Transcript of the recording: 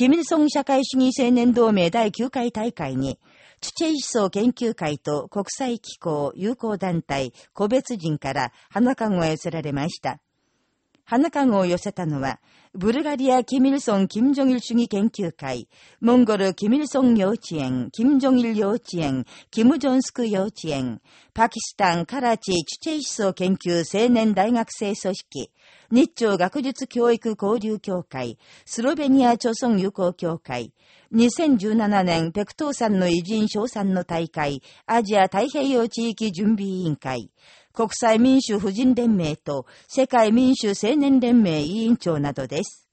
キミルソン社会主義青年同盟第9回大会に、土井思想研究会と国際機構友好団体個別人から花籠へ寄せられました。花籠を寄せたのは、ブルガリア・キミルソン・キム・ジョギル主義研究会、モンゴル・キミルソン幼稚園、キム・ジョギル幼稚園、キム・ジョンスク幼稚園、パキスタン・カラチ・チュチェイ思想研究青年大学生組織、日朝学術教育交流協会、スロベニア朝鮮友好協会、2017年ペクトーさんの偉人賞賛の大会、アジア太平洋地域準備委員会、国際民主婦人連盟と世界民主青年連盟委員長などです。